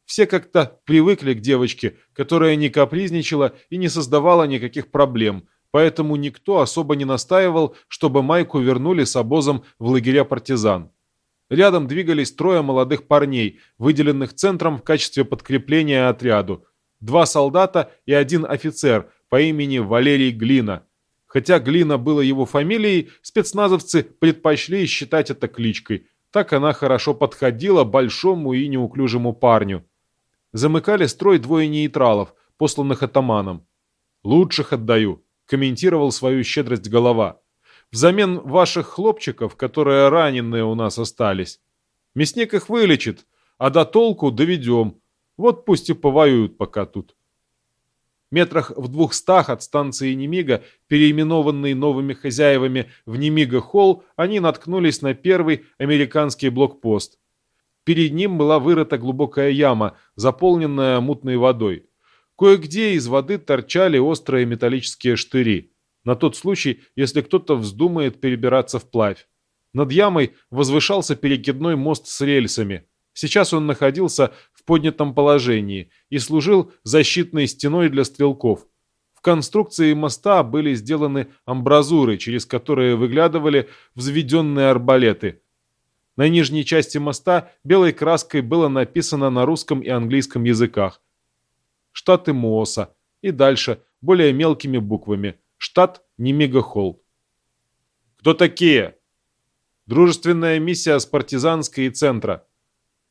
Все как-то привыкли к девочке, которая не капризничала и не создавала никаких проблем – поэтому никто особо не настаивал, чтобы Майку вернули с обозом в лагеря партизан. Рядом двигались трое молодых парней, выделенных центром в качестве подкрепления отряду. Два солдата и один офицер по имени Валерий Глина. Хотя Глина было его фамилией, спецназовцы предпочли считать это кличкой. Так она хорошо подходила большому и неуклюжему парню. Замыкали строй двое нейтралов, посланных атаманом. «Лучших отдаю», комментировал свою щедрость голова. «Взамен ваших хлопчиков, которые раненые у нас остались. Мясник их вылечит, а до толку доведем. Вот пусть и повоюют пока тут». Метрах в двухстах от станции Немига, переименованной новыми хозяевами в Немига-холл, они наткнулись на первый американский блокпост. Перед ним была вырыта глубокая яма, заполненная мутной водой. Кое-где из воды торчали острые металлические штыри, на тот случай, если кто-то вздумает перебираться вплавь. Над ямой возвышался перекидной мост с рельсами. Сейчас он находился в поднятом положении и служил защитной стеной для стрелков. В конструкции моста были сделаны амбразуры, через которые выглядывали взведенные арбалеты. На нижней части моста белой краской было написано на русском и английском языках. Штаты Мооса. И дальше, более мелкими буквами. Штат Немигахолл. «Кто такие?» «Дружественная миссия с партизанской и центра».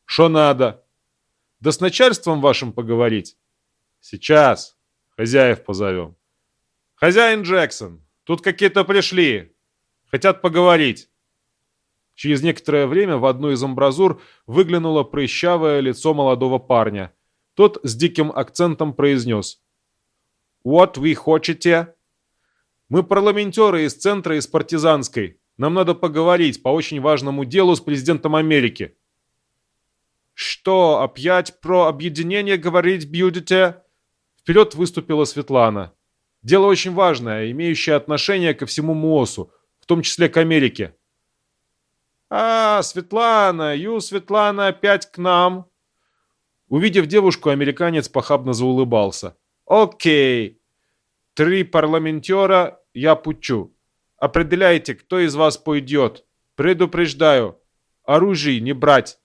«Шо надо?» «Да с начальством вашим поговорить». «Сейчас. Хозяев позовем». «Хозяин Джексон, тут какие-то пришли. Хотят поговорить». Через некоторое время в одну из амбразур выглянуло прыщавое лицо молодого парня. Тот с диким акцентом произнес. «Вот вы хотите?» «Мы парламентеры из центра из партизанской. Нам надо поговорить по очень важному делу с президентом Америки». «Что, опять про объединение говорить будете?» Вперед выступила Светлана. «Дело очень важное, имеющее отношение ко всему МООСу, в том числе к Америке. «А, Светлана, Ю, Светлана, опять к нам!» Увидев девушку, американец похабно заулыбался. «Окей. Три парламентера я пучу. Определяйте, кто из вас пойдет. Предупреждаю. Оружие не брать».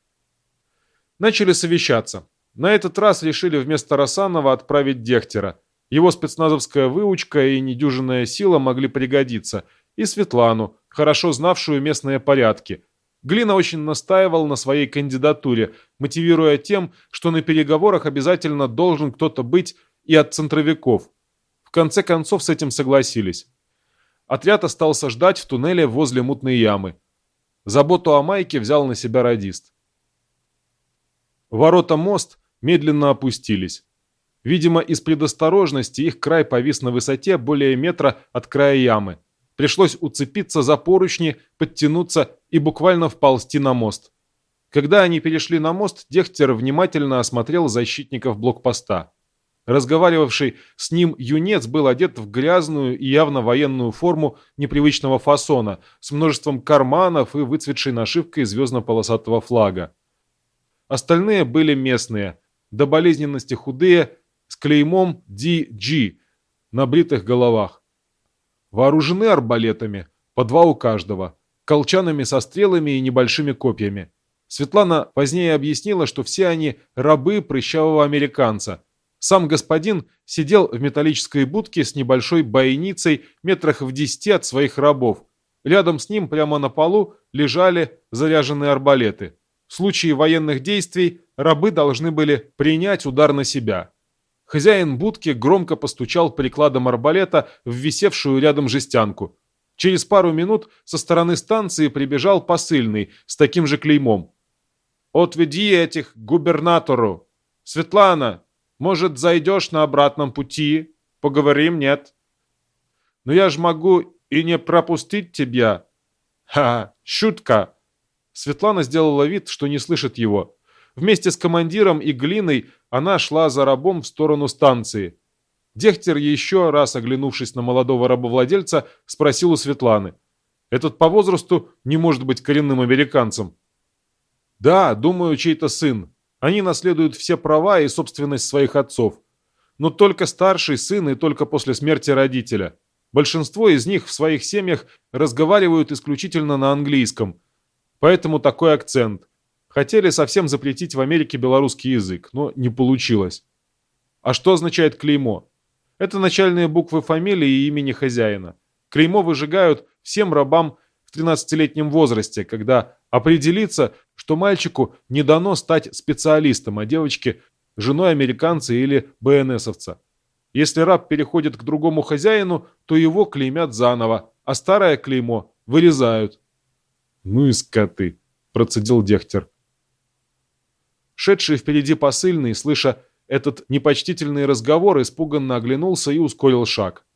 Начали совещаться. На этот раз решили вместо Росанова отправить Дехтера. Его спецназовская выучка и недюжинная сила могли пригодиться. И Светлану, хорошо знавшую местные порядки – Глина очень настаивал на своей кандидатуре, мотивируя тем, что на переговорах обязательно должен кто-то быть и от центровиков. В конце концов с этим согласились. Отряд остался ждать в туннеле возле мутной ямы. Заботу о Майке взял на себя радист. Ворота мост медленно опустились. Видимо, из предосторожности их край повис на высоте более метра от края ямы. Пришлось уцепиться за поручни, подтянуться и буквально вползти на мост. Когда они перешли на мост, Дехтер внимательно осмотрел защитников блокпоста. Разговаривавший с ним юнец был одет в грязную и явно военную форму непривычного фасона, с множеством карманов и выцветшей нашивкой звездно-полосатого флага. Остальные были местные, до болезненности худые, с клеймом DG на бритых головах. Вооружены арбалетами, по два у каждого, колчанами со стрелами и небольшими копьями. Светлана позднее объяснила, что все они рабы прыщавого американца. Сам господин сидел в металлической будке с небольшой бойницей метрах в десяти от своих рабов. Рядом с ним прямо на полу лежали заряженные арбалеты. В случае военных действий рабы должны были принять удар на себя. Хозяин будки громко постучал прикладом арбалета в висевшую рядом жестянку. Через пару минут со стороны станции прибежал посыльный с таким же клеймом. «Отведи этих губернатору! Светлана, может, зайдешь на обратном пути? Поговорим, нет?» «Но я ж могу и не пропустить тебя!» «Ха, шутка!» Светлана сделала вид, что не слышит его. Вместе с командиром и Глиной она шла за рабом в сторону станции. Дехтер, еще раз оглянувшись на молодого рабовладельца, спросил у Светланы. «Этот по возрасту не может быть коренным американцем». «Да, думаю, чей-то сын. Они наследуют все права и собственность своих отцов. Но только старший сын и только после смерти родителя. Большинство из них в своих семьях разговаривают исключительно на английском. Поэтому такой акцент. Хотели совсем запретить в Америке белорусский язык, но не получилось. А что означает клеймо? Это начальные буквы фамилии и имени хозяина. Клеймо выжигают всем рабам в 13-летнем возрасте, когда определится, что мальчику не дано стать специалистом, а девочке – женой американца или БНСовца. Если раб переходит к другому хозяину, то его клеймят заново, а старое клеймо вырезают. «Ну и скоты», – процедил Дехтер. Шедший впереди посыльный, слыша этот непочтительный разговор, испуганно оглянулся и ускорил шаг.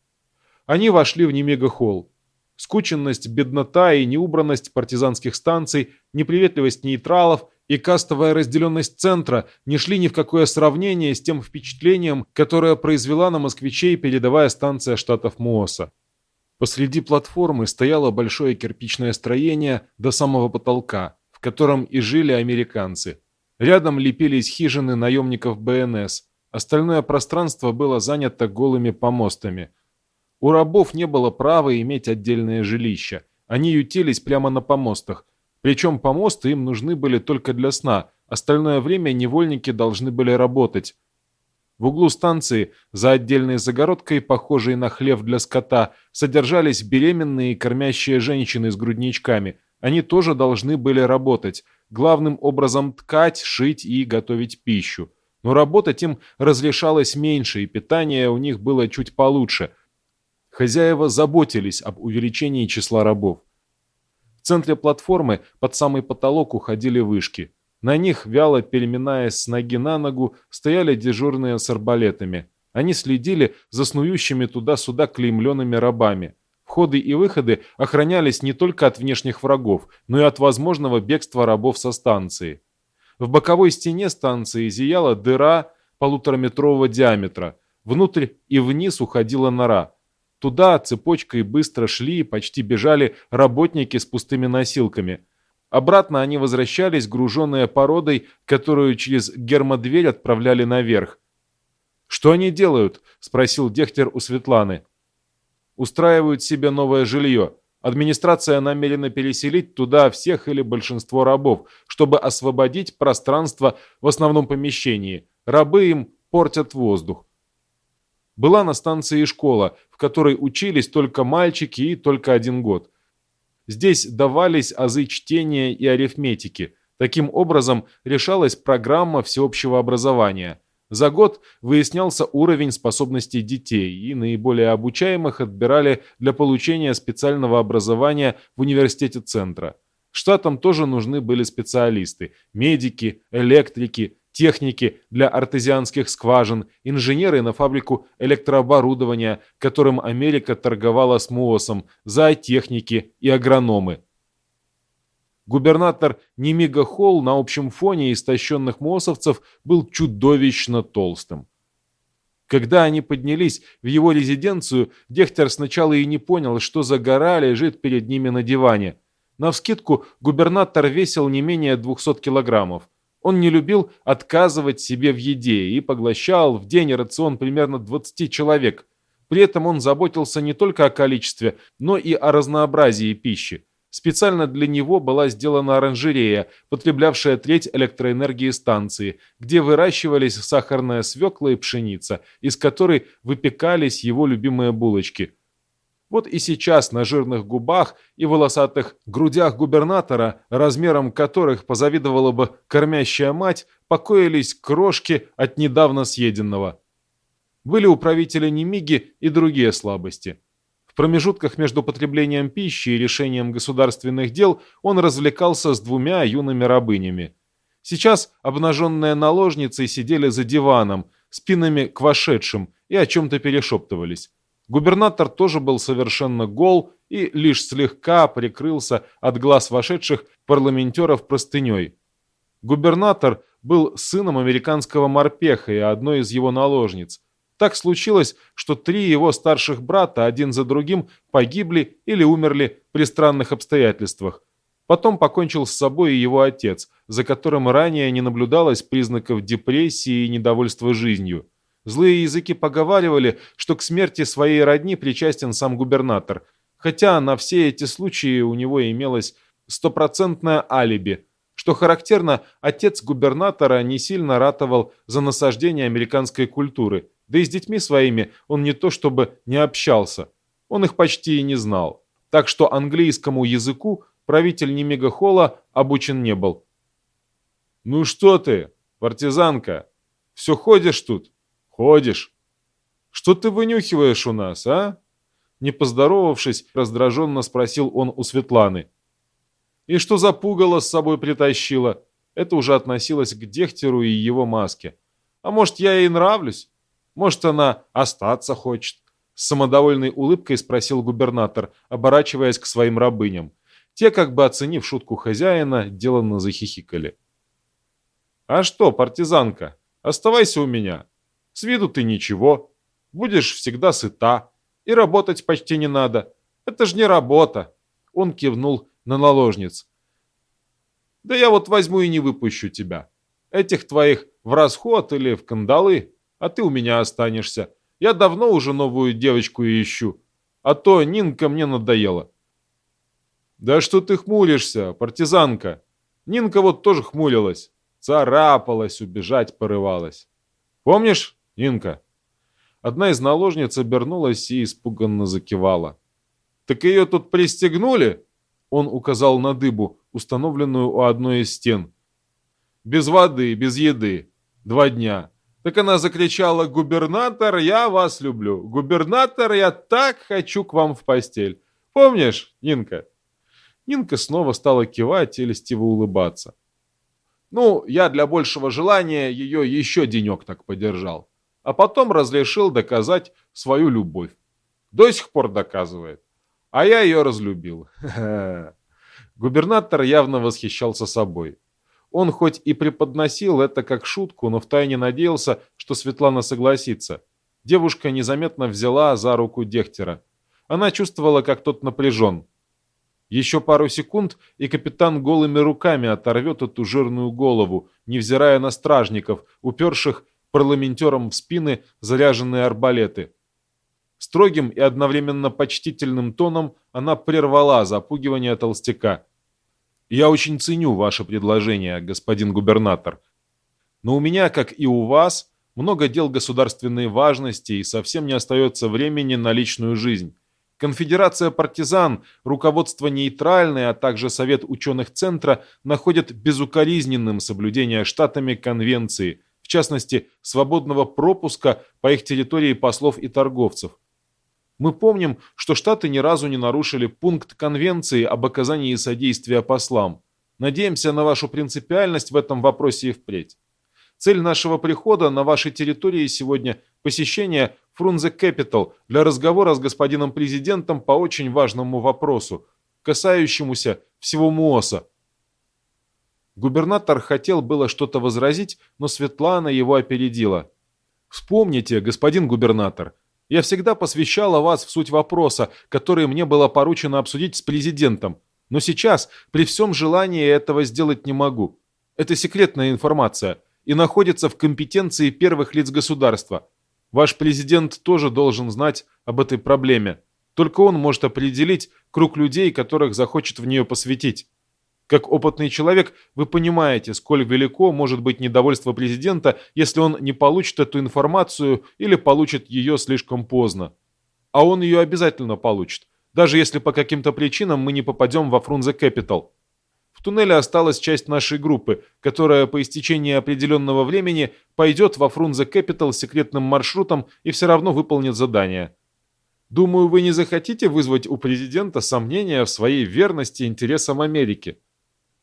Они вошли в Немега-холл. Скученность, беднота и неубранность партизанских станций, неприветливость нейтралов и кастовая разделенность центра не шли ни в какое сравнение с тем впечатлением, которое произвела на москвичей передовая станция штатов МУОСа. Посреди платформы стояло большое кирпичное строение до самого потолка, в котором и жили американцы. Рядом лепились хижины наемников БНС. Остальное пространство было занято голыми помостами – у рабов не было права иметь отдельное жилище. Они ютились прямо на помостах. Причем помосты им нужны были только для сна. Остальное время невольники должны были работать. В углу станции, за отдельной загородкой, похожей на хлев для скота, содержались беременные и кормящие женщины с грудничками. Они тоже должны были работать. Главным образом ткать, шить и готовить пищу. Но работать им разрешалось меньше, и питание у них было чуть получше – Хозяева заботились об увеличении числа рабов. В центре платформы под самый потолок уходили вышки. На них, вяло переминаясь с ноги на ногу, стояли дежурные с арбалетами. Они следили за снующими туда-сюда клеймленными рабами. Входы и выходы охранялись не только от внешних врагов, но и от возможного бегства рабов со станции. В боковой стене станции зияла дыра полутораметрового диаметра. Внутрь и вниз уходила нора. Туда цепочкой быстро шли и почти бежали работники с пустыми носилками. Обратно они возвращались, груженные породой, которую через гермодверь отправляли наверх. «Что они делают?» – спросил Дехтер у Светланы. «Устраивают себе новое жилье. Администрация намерена переселить туда всех или большинство рабов, чтобы освободить пространство в основном помещении. Рабы им портят воздух. Была на станции школа, в которой учились только мальчики и только один год. Здесь давались азы чтения и арифметики. Таким образом решалась программа всеобщего образования. За год выяснялся уровень способностей детей, и наиболее обучаемых отбирали для получения специального образования в университете центра. Штатам тоже нужны были специалисты – медики, электрики, техники для артезианских скважин, инженеры на фабрику электрооборудования, которым Америка торговала с МУОСом, зоотехники и агрономы. Губернатор Немига Холл на общем фоне истощенных МОСовцев был чудовищно толстым. Когда они поднялись в его резиденцию, Дехтер сначала и не понял, что за гора лежит перед ними на диване. Навскидку губернатор весил не менее 200 килограммов. Он не любил отказывать себе в еде и поглощал в день рацион примерно 20 человек. При этом он заботился не только о количестве, но и о разнообразии пищи. Специально для него была сделана оранжерея, потреблявшая треть электроэнергии станции, где выращивались сахарная свекла и пшеница, из которой выпекались его любимые булочки – вот и сейчас на жирных губах и волосатых грудях губернатора, размером которых позавидовала бы кормящая мать, покоились крошки от недавно съеденного. Были у правителя Немиги и другие слабости. Промежутках между потреблением пищи и решением государственных дел он развлекался с двумя юными рабынями. Сейчас обнаженные наложницы сидели за диваном, спинами к вошедшим, и о чем-то перешептывались. Губернатор тоже был совершенно гол и лишь слегка прикрылся от глаз вошедших парламентеров простыней. Губернатор был сыном американского морпеха и одной из его наложниц. Так случилось, что три его старших брата один за другим погибли или умерли при странных обстоятельствах. Потом покончил с собой и его отец, за которым ранее не наблюдалось признаков депрессии и недовольства жизнью. Злые языки поговаривали, что к смерти своей родни причастен сам губернатор, хотя на все эти случаи у него имелось стопроцентное алиби. Что характерно, отец губернатора не сильно ратовал за насаждение американской культуры, да и с детьми своими он не то чтобы не общался, он их почти и не знал. Так что английскому языку правитель Немегахола обучен не был. «Ну что ты, партизанка, все ходишь тут?» «Ходишь? Что ты вынюхиваешь у нас, а?» Не поздоровавшись, раздраженно спросил он у Светланы. «И что за пугало с собой притащила?» Это уже относилось к Дехтеру и его маске. А может, я ей нравлюсь? Может, она остаться хочет?» С самодовольной улыбкой спросил губернатор, оборачиваясь к своим рабыням. Те, как бы оценив шутку хозяина, деланно захихикали. «А что, партизанка, оставайся у меня. С виду ты ничего. Будешь всегда сыта. И работать почти не надо. Это ж не работа!» Он кивнул на наложниц. «Да я вот возьму и не выпущу тебя. Этих твоих в расход или в кандалы, а ты у меня останешься. Я давно уже новую девочку ищу, а то Нинка мне надоела». «Да что ты хмуришься, партизанка? Нинка вот тоже хмурилась, царапалась, убежать порывалась. Помнишь, Нинка?» Одна из наложниц обернулась и испуганно закивала. «Так ее тут пристегнули?» Он указал на дыбу, установленную у одной из стен. «Без воды, без еды. Два дня. Так она закричала, «Губернатор, я вас люблю! Губернатор, я так хочу к вам в постель!» Помнишь, Нинка?» Нинка снова стала кивать и льстиво улыбаться. «Ну, я для большего желания ее еще денек так подержал а потом разрешил доказать свою любовь. До сих пор доказывает. А я ее разлюбил. *laughs* Губернатор явно восхищался собой. Он хоть и преподносил это как шутку, но втайне надеялся, что Светлана согласится. Девушка незаметно взяла за руку Дехтера. Она чувствовала, как тот напряжен. Еще пару секунд, и капитан голыми руками оторвет эту жирную голову, невзирая на стражников, уперших парламентерам в спины заряженные арбалеты. Строгим и одновременно почтительным тоном она прервала запугивание толстяка. «Я очень ценю ваше предложение, господин губернатор. Но у меня, как и у вас, много дел государственной важности и совсем не остается времени на личную жизнь. Конфедерация партизан, руководство нейтральное, а также Совет ученых Центра находят безукоризненным соблюдение штатами Конвенции, в частности, свободного пропуска по их территории послов и торговцев. Мы помним, что Штаты ни разу не нарушили пункт Конвенции об оказании содействия послам. Надеемся на вашу принципиальность в этом вопросе и впредь. Цель нашего прихода на вашей территории сегодня – посещение Фрунзе Capital для разговора с господином президентом по очень важному вопросу, касающемуся всего МООСа, Губернатор хотел было что-то возразить, но Светлана его опередила. «Вспомните, господин губернатор, я всегда посвящала вас в суть вопроса, который мне было поручено обсудить с президентом. Но сейчас, при всем желании, этого сделать не могу. Это секретная информация и находится в компетенции первых лиц государства. Ваш президент тоже должен знать об этой проблеме. Только он может определить круг людей, которых захочет в нее посвятить. Как опытный человек, вы понимаете, сколь велико может быть недовольство президента, если он не получит эту информацию или получит ее слишком поздно. А он ее обязательно получит, даже если по каким-то причинам мы не попадем во Фрунзе Capital. В туннеле осталась часть нашей группы, которая по истечении определенного времени пойдет во Фрунзе Capital секретным маршрутом и все равно выполнит задание. Думаю, вы не захотите вызвать у президента сомнения в своей верности интересам Америки.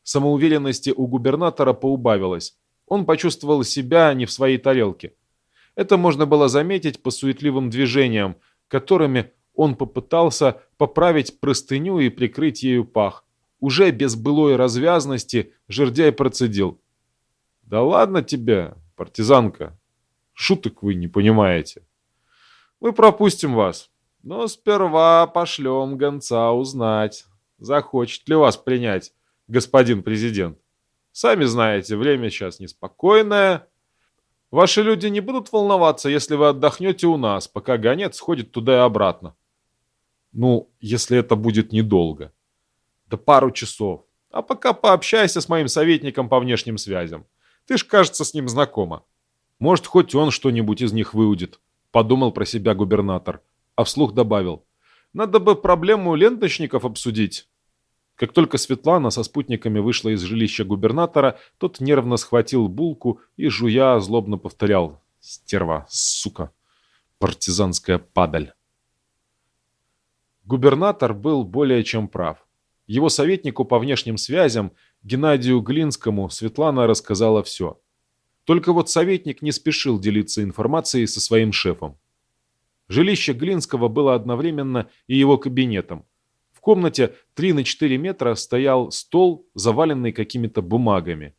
Самоуверенности у губернатора поубавилось. Он почувствовал себя не в своей тарелке. Это можно было заметить по суетливым движениям, которыми он попытался поправить простыню и прикрыть ею пах. Уже без былой развязности жердяй процедил. «Да ладно тебе, партизанка, шуток вы не понимаете. Мы пропустим вас, но сперва пошлем гонца узнать, захочет ли вас принять господин президент. Сами знаете, время сейчас неспокойное. Ваши люди не будут волноваться, если вы отдохнете у нас, пока гонец сходит туда и обратно. Ну, если это будет недолго. Да пару часов. А пока пообщайся с моим советником по внешним связям. Ты ж, кажется, с ним знакома. Может, хоть он что-нибудь из них выудит, подумал про себя губернатор, а вслух добавил. Надо бы проблему ленточников обсудить. Как только Светлана со спутниками вышла из жилища губернатора, тот нервно схватил булку и, жуя, злобно повторял «Стерва, сука, партизанская падаль». Губернатор был более чем прав. Его советнику по внешним связям, Геннадию Глинскому, Светлана рассказала все. Только вот советник не спешил делиться информацией со своим шефом. Жилище Глинского было одновременно и его кабинетом. Комнате 3 на 4 метра стоял стол, заваленный какими-то бумагами.